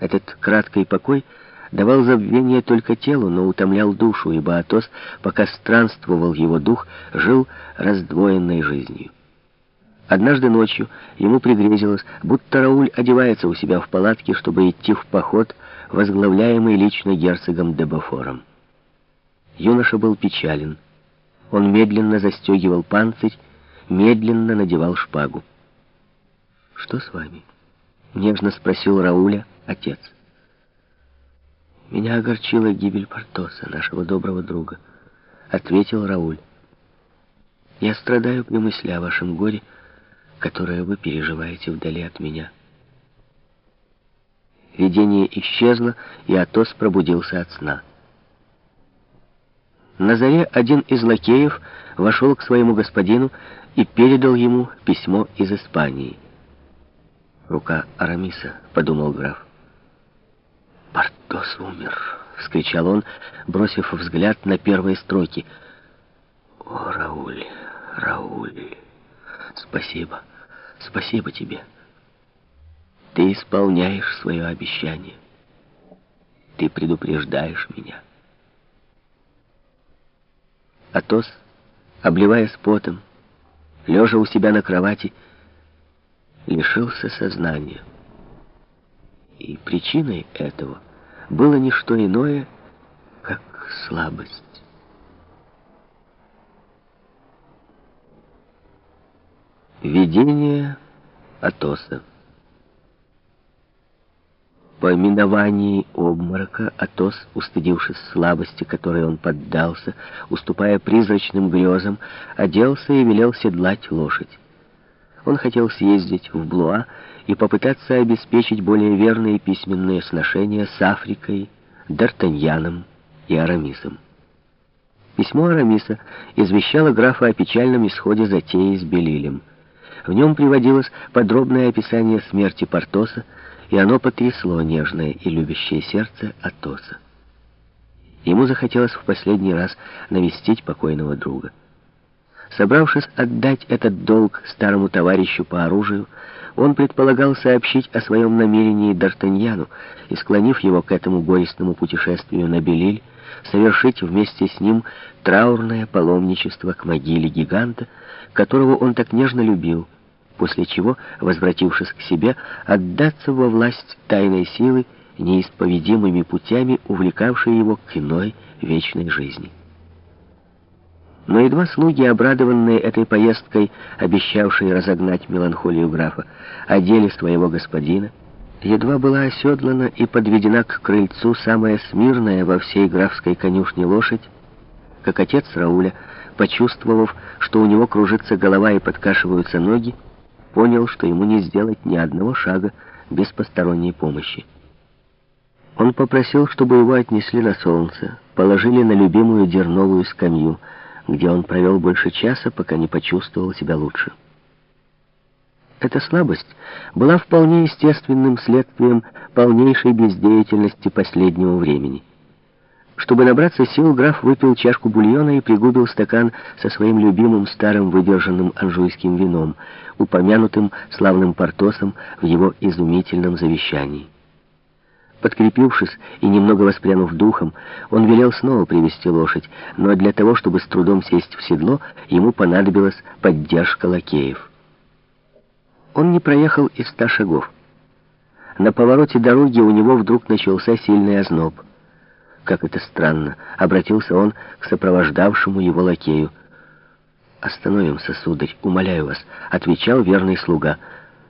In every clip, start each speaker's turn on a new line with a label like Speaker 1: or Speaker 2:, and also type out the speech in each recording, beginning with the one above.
Speaker 1: Этот краткий покой давал забвение только телу, но утомлял душу, ибо Атос, пока странствовал его дух, жил раздвоенной жизнью. Однажды ночью ему пригрезилось, будто Рауль одевается у себя в палатке, чтобы идти в поход, возглавляемый лично герцогом Дебофором. Юноша был печален. Он медленно застегивал панцирь, медленно надевал шпагу. «Что с вами?» — нежно спросил Рауля отец. «Меня огорчила гибель Портоса, нашего доброго друга», — ответил Рауль. «Я страдаю при мысли о вашем горе, которое вы переживаете вдали от меня». Видение исчезло, и Атос пробудился от сна. На заре один из лакеев вошел к своему господину и передал ему письмо из Испании. «Рука Арамиса», — подумал граф. «Портос умер!» — вскричал он, бросив взгляд на первые строки. «О, Рауль, Рауль, спасибо, спасибо тебе. Ты исполняешь свое обещание. Ты предупреждаешь меня». Атос, обливаясь потом, лежа у себя на кровати, лишился сознания. И причиной этого было не что иное, как слабость. Видение Атоса по миновании обморока Атос, устыдившись слабости, которой он поддался, уступая призрачным грезам, оделся и велел седлать лошадь. Он хотел съездить в Блуа и попытаться обеспечить более верные письменные сношения с Африкой, Д'Артаньяном и Арамисом. Письмо Арамиса извещало графа о печальном исходе затеи с Белилем. В нем приводилось подробное описание смерти Портоса, и оно потрясло нежное и любящее сердце Атоса. Ему захотелось в последний раз навестить покойного друга. Собравшись отдать этот долг старому товарищу по оружию, он предполагал сообщить о своем намерении Д'Артаньяну и, склонив его к этому горестному путешествию на Белиль, совершить вместе с ним траурное паломничество к могиле гиганта, которого он так нежно любил, после чего, возвратившись к себе, отдаться во власть тайной силы, неисповедимыми путями, увлекавшей его к иной вечной жизни. Но едва слуги, обрадованные этой поездкой, обещавшие разогнать меланхолию графа, одели своего господина, едва была оседлана и подведена к крыльцу самая смирная во всей графской конюшне лошадь, как отец Рауля, почувствовав, что у него кружится голова и подкашиваются ноги, понял, что ему не сделать ни одного шага без посторонней помощи. Он попросил, чтобы его отнесли на солнце, положили на любимую дерновую скамью — где он провел больше часа, пока не почувствовал себя лучше. Эта слабость была вполне естественным следствием полнейшей бездеятельности последнего времени. Чтобы набраться сил, граф выпил чашку бульона и пригубил стакан со своим любимым старым выдержанным анжуйским вином, упомянутым славным Портосом в его изумительном завещании. Подкрепившись и немного воспрянув духом, он велел снова привести лошадь, но для того, чтобы с трудом сесть в седло, ему понадобилась поддержка лакеев. Он не проехал и ста шагов. На повороте дороги у него вдруг начался сильный озноб. Как это странно, обратился он к сопровождавшему его лакею. «Остановимся, сударь, умоляю вас», — отвечал верный слуга.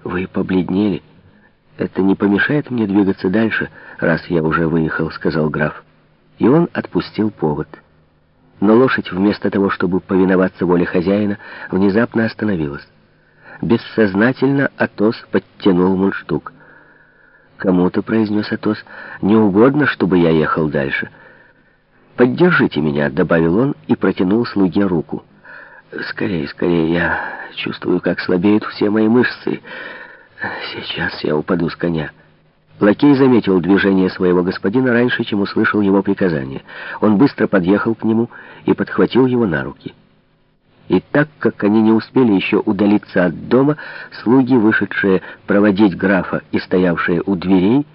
Speaker 1: «Вы побледнели». «Это не помешает мне двигаться дальше, раз я уже выехал», — сказал граф. И он отпустил повод. Но лошадь, вместо того, чтобы повиноваться воле хозяина, внезапно остановилась. Бессознательно Атос подтянул мундштук. «Кому-то», — произнес Атос, — «не угодно, чтобы я ехал дальше». «Поддержите меня», — добавил он и протянул слуге руку. «Скорее, скорее, я чувствую, как слабеют все мои мышцы». Сейчас я упаду с коня. Лакей заметил движение своего господина раньше, чем услышал его приказание. Он быстро подъехал к нему и подхватил его на руки. И так как они не успели еще удалиться от дома, слуги, вышедшие проводить графа и стоявшие у дверей,